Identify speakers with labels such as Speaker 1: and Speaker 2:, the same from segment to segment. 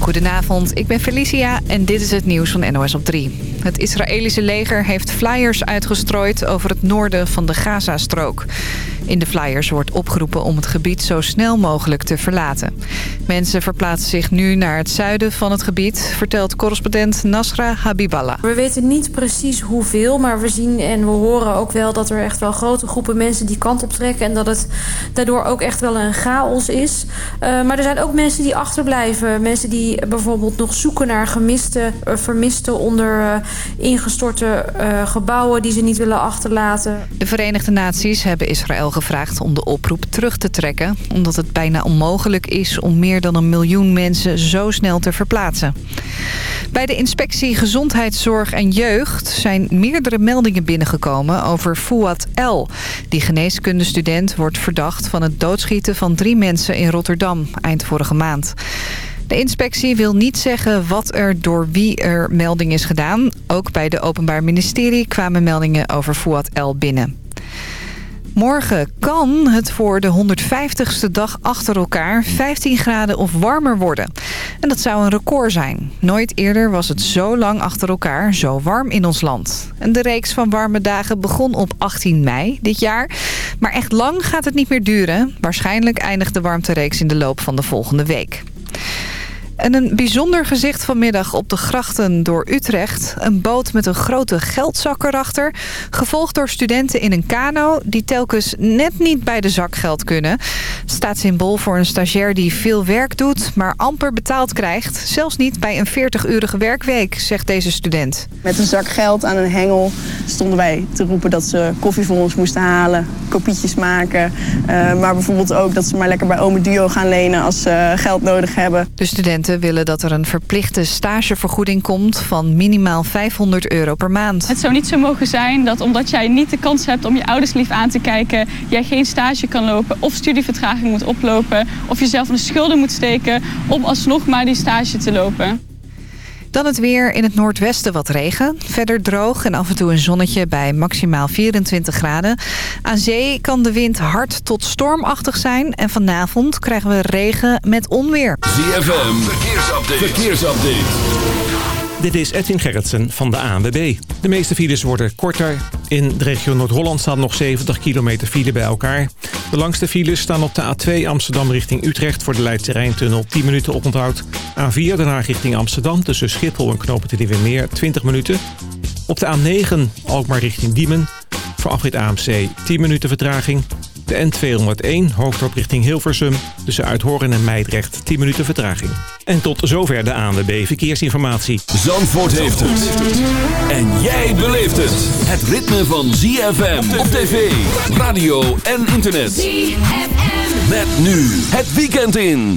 Speaker 1: Goedenavond, ik ben Felicia en dit is het nieuws van NOS op 3. Het Israëlische leger heeft flyers uitgestrooid over het noorden van de Gazastrook. In de flyers wordt opgeroepen om het gebied zo snel mogelijk te verlaten. Mensen verplaatsen zich nu naar het zuiden van het gebied, vertelt correspondent Nasra Habiballah.
Speaker 2: We weten niet precies hoeveel, maar we zien en we horen ook wel dat er echt wel grote groepen mensen die kant op trekken. En dat het daardoor ook echt wel een chaos is. Uh, maar er zijn ook mensen die achterblijven. Mensen die bijvoorbeeld nog zoeken naar gemiste, uh, vermisten onder uh, ingestorte gebouwen die ze niet willen achterlaten.
Speaker 1: De Verenigde Naties hebben Israël gevraagd om de oproep terug te trekken... omdat het bijna onmogelijk is om meer dan een miljoen mensen zo snel te verplaatsen. Bij de inspectie Gezondheidszorg en Jeugd zijn meerdere meldingen binnengekomen over Fouad L. Die geneeskundestudent wordt verdacht van het doodschieten van drie mensen in Rotterdam eind vorige maand. De inspectie wil niet zeggen wat er door wie er melding is gedaan. Ook bij de Openbaar Ministerie kwamen meldingen over Fouad L binnen. Morgen kan het voor de 150ste dag achter elkaar 15 graden of warmer worden. En dat zou een record zijn. Nooit eerder was het zo lang achter elkaar zo warm in ons land. En de reeks van warme dagen begon op 18 mei dit jaar. Maar echt lang gaat het niet meer duren. Waarschijnlijk eindigt de warmtereeks in de loop van de volgende week. En een bijzonder gezicht vanmiddag op de grachten door Utrecht. Een boot met een grote geldzak erachter. Gevolgd door studenten in een kano die telkens net niet bij de zak geld kunnen. Staat symbool voor een stagiair die veel werk doet, maar amper betaald krijgt. Zelfs niet bij een 40-urige werkweek, zegt deze student.
Speaker 3: Met een zak geld aan een hengel stonden wij te roepen dat ze koffie voor ons moesten halen. Kopietjes maken. Uh, maar bijvoorbeeld ook dat ze maar lekker bij Ome Duo gaan lenen als ze geld nodig hebben.
Speaker 1: De studenten willen dat er een verplichte stagevergoeding komt van minimaal 500 euro per maand.
Speaker 4: Het zou niet zo mogen zijn dat omdat jij niet de kans hebt om je ouders lief aan te kijken, jij geen stage kan lopen of studievertraging moet oplopen of jezelf de schulden moet steken om alsnog maar die stage te lopen.
Speaker 1: Dan het weer in het noordwesten wat regen. Verder droog en af en toe een zonnetje bij maximaal 24 graden. Aan zee kan de wind hard tot stormachtig zijn. En vanavond krijgen we regen met onweer.
Speaker 5: ZFM, verkeersupdate. verkeersupdate.
Speaker 6: Dit is Edwin Gerritsen van de ANWB. De meeste files worden korter. In de regio Noord-Holland staan nog 70 kilometer file bij elkaar. De langste files staan op de A2 Amsterdam richting Utrecht... voor de Leidse Rijntunnel 10 minuten oponthoud. A4 Den Haag richting Amsterdam tussen Schiphol en Knopen te Meer 20 minuten. Op de A9 Alkmaar richting Diemen. Voor afrit AMC 10 minuten vertraging. De N201 hoofddorp richting Hilversum. Tussen Uithoren en Meidrecht 10 minuten vertraging. En tot zover de ANWB Verkeersinformatie.
Speaker 5: Zandvoort heeft het. En jij beleeft het. Het ritme van ZFM op tv, radio en internet. ZFM. Met nu het weekend in.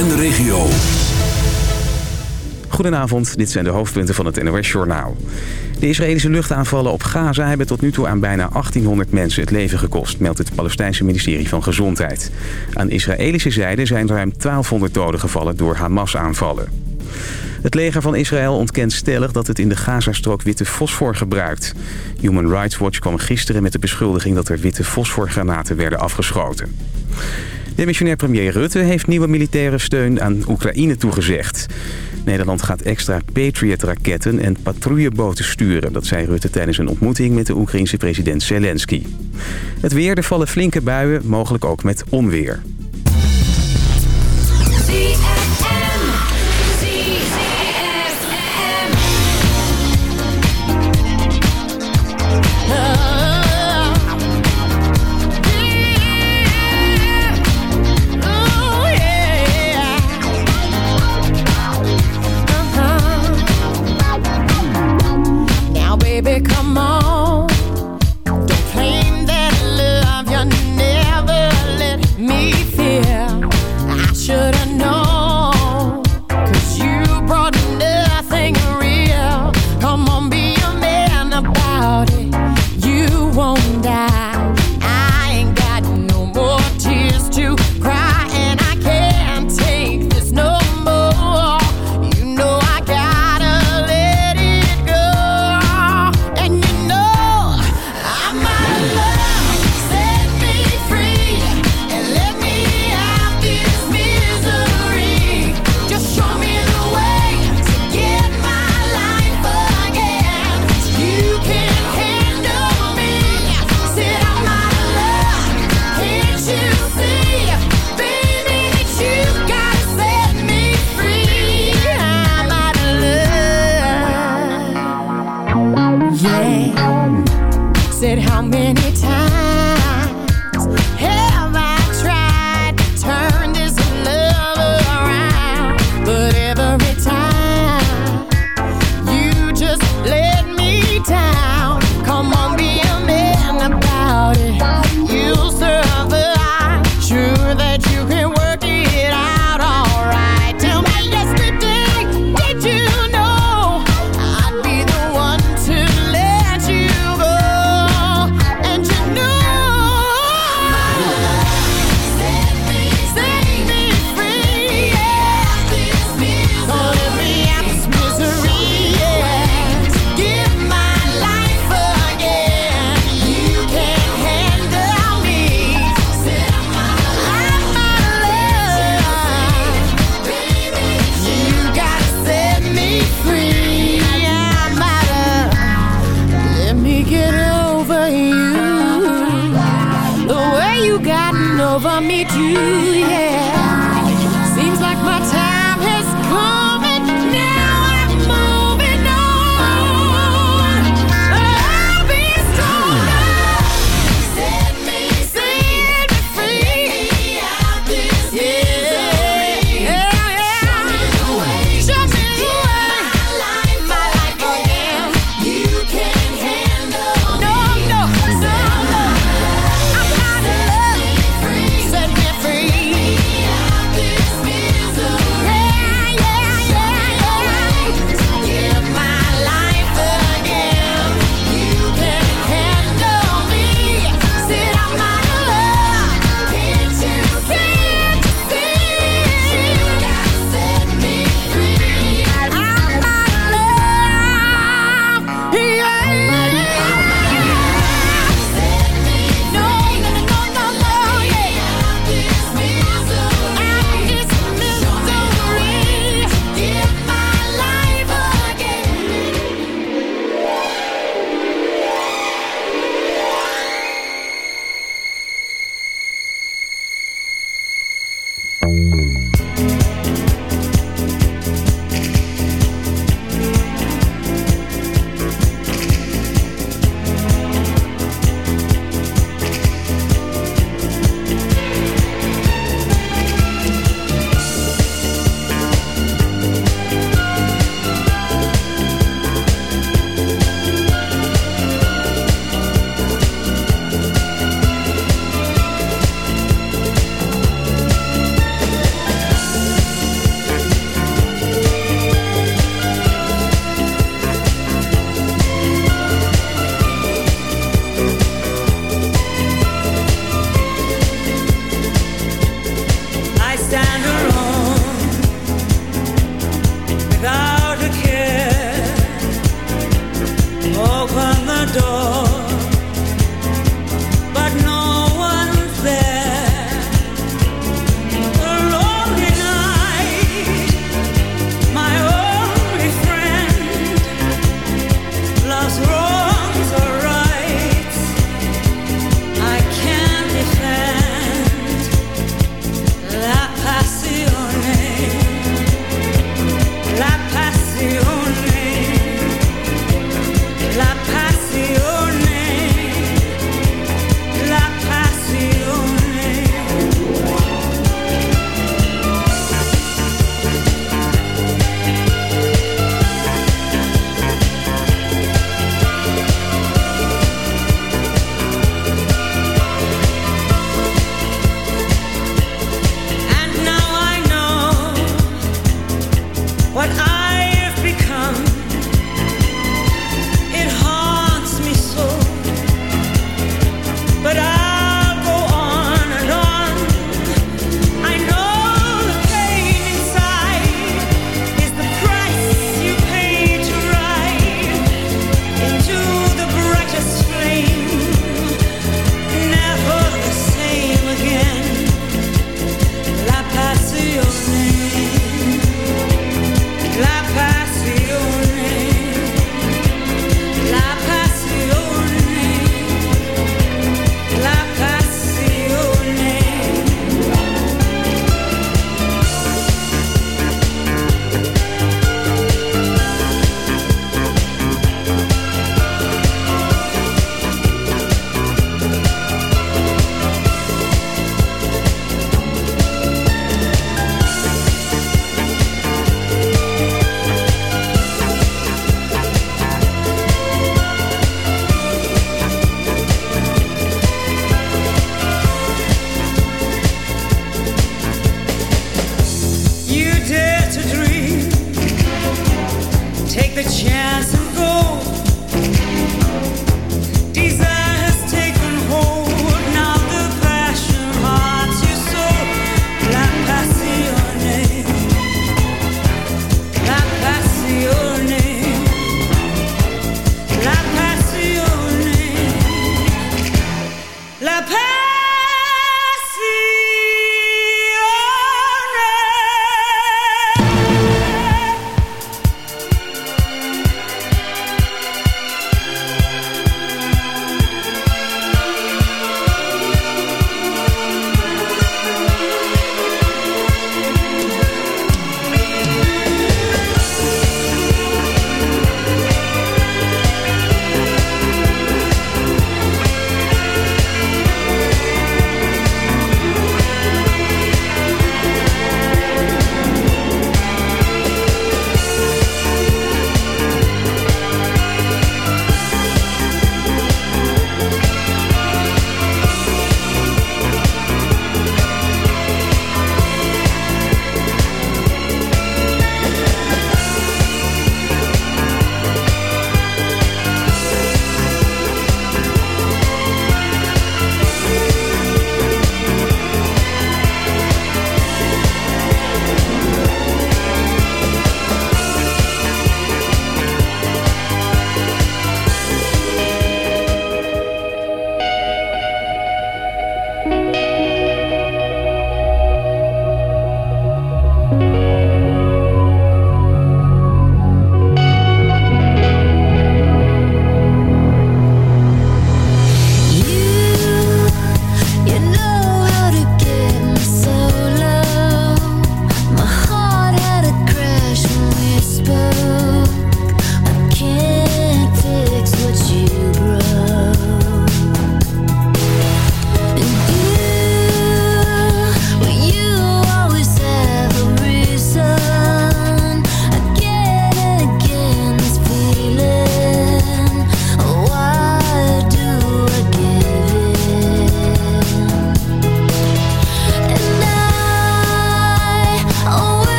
Speaker 5: en de regio.
Speaker 7: Goedenavond, dit zijn de hoofdpunten van het NOS-journaal. De Israëlische luchtaanvallen op Gaza hebben tot nu toe aan bijna 1800 mensen het leven gekost, meldt het Palestijnse ministerie van Gezondheid. Aan Israëlische zijde zijn ruim 1200 doden gevallen door Hamas-aanvallen. Het leger van Israël ontkent stellig dat het in de Gazastrook witte fosfor gebruikt. Human Rights Watch kwam gisteren met de beschuldiging dat er witte fosforgranaten werden afgeschoten. Demissionair premier Rutte heeft nieuwe militaire steun aan Oekraïne toegezegd. Nederland gaat extra Patriot-raketten en patrouilleboten sturen. Dat zei Rutte tijdens een ontmoeting met de Oekraïense president Zelensky. Het weer, er vallen flinke buien, mogelijk ook met onweer.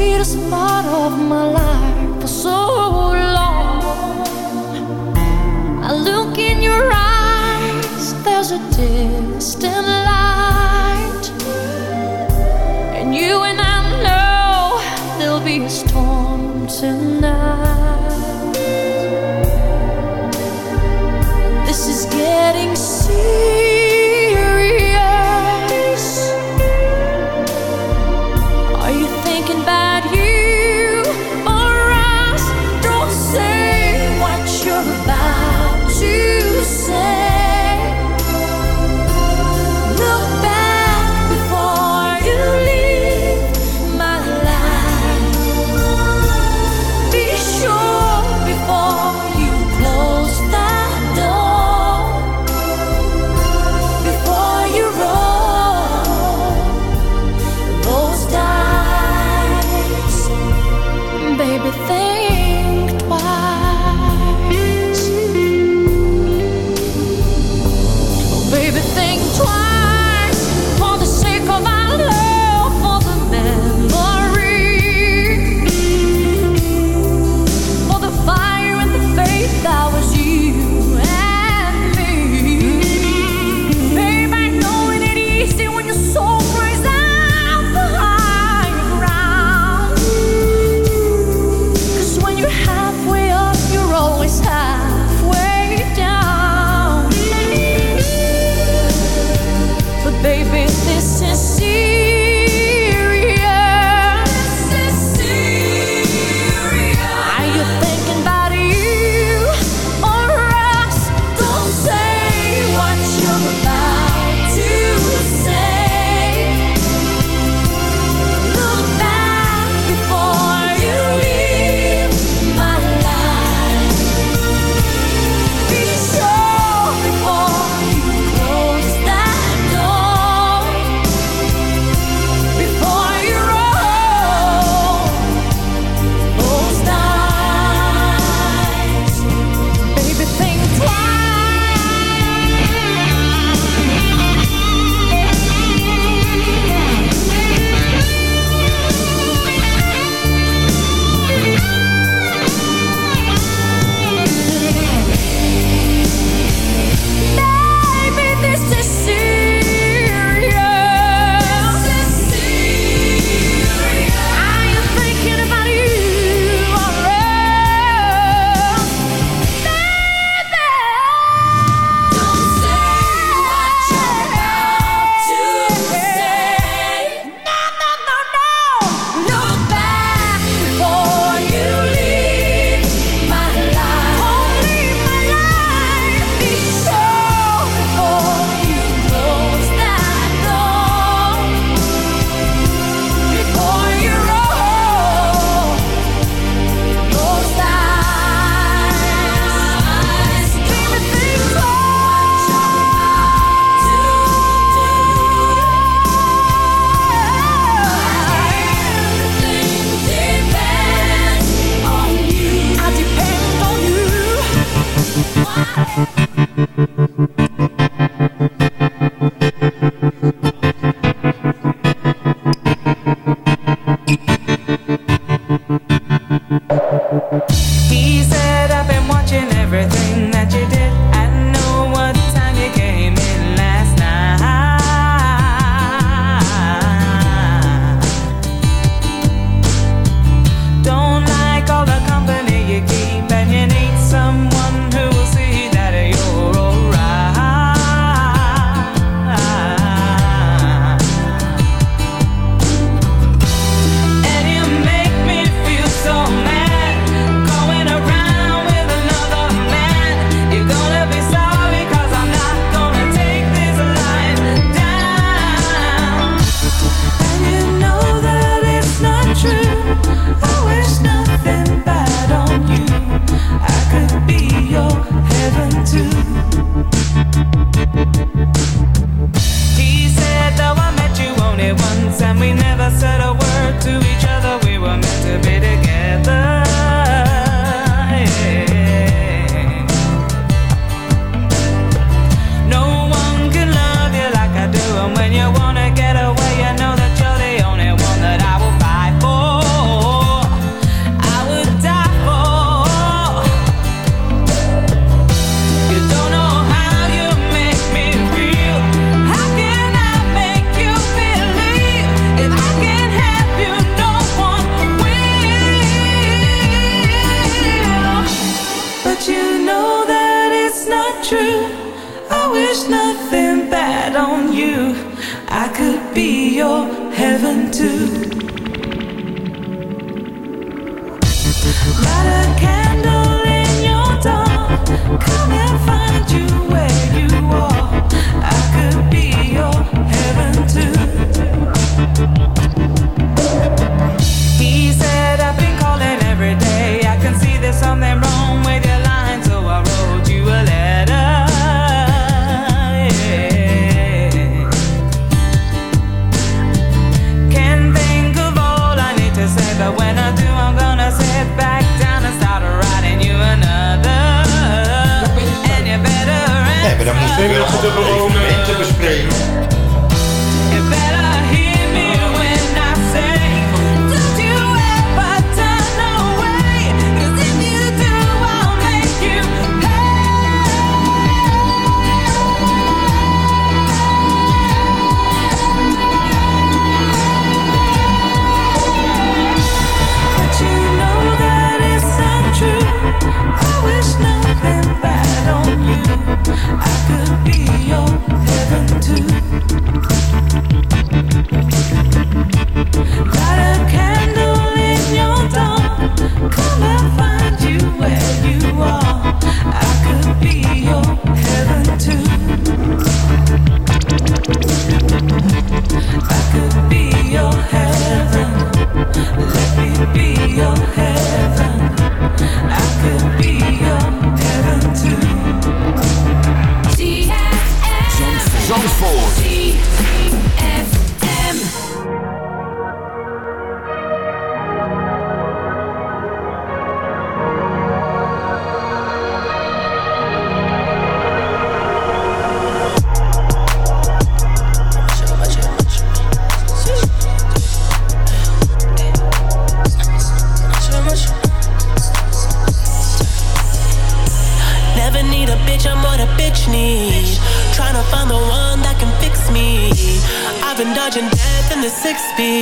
Speaker 8: sweetest part of my life for so long. I look in your
Speaker 9: eyes, there's a distant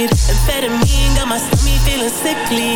Speaker 9: speed. Amphetamine got my stomach feeling sickly.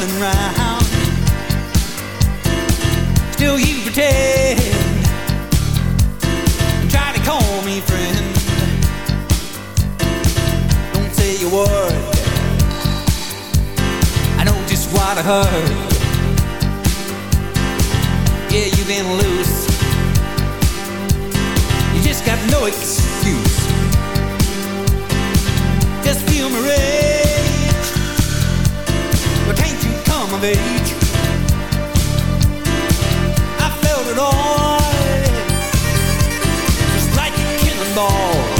Speaker 9: Running
Speaker 10: around. Still you pretend try to call me friend. Don't say a word. I know just what I heard. Yeah, you've been loose. You just got no excuse. Just feel my rage. Of age? I felt it all. Just like a cannonball.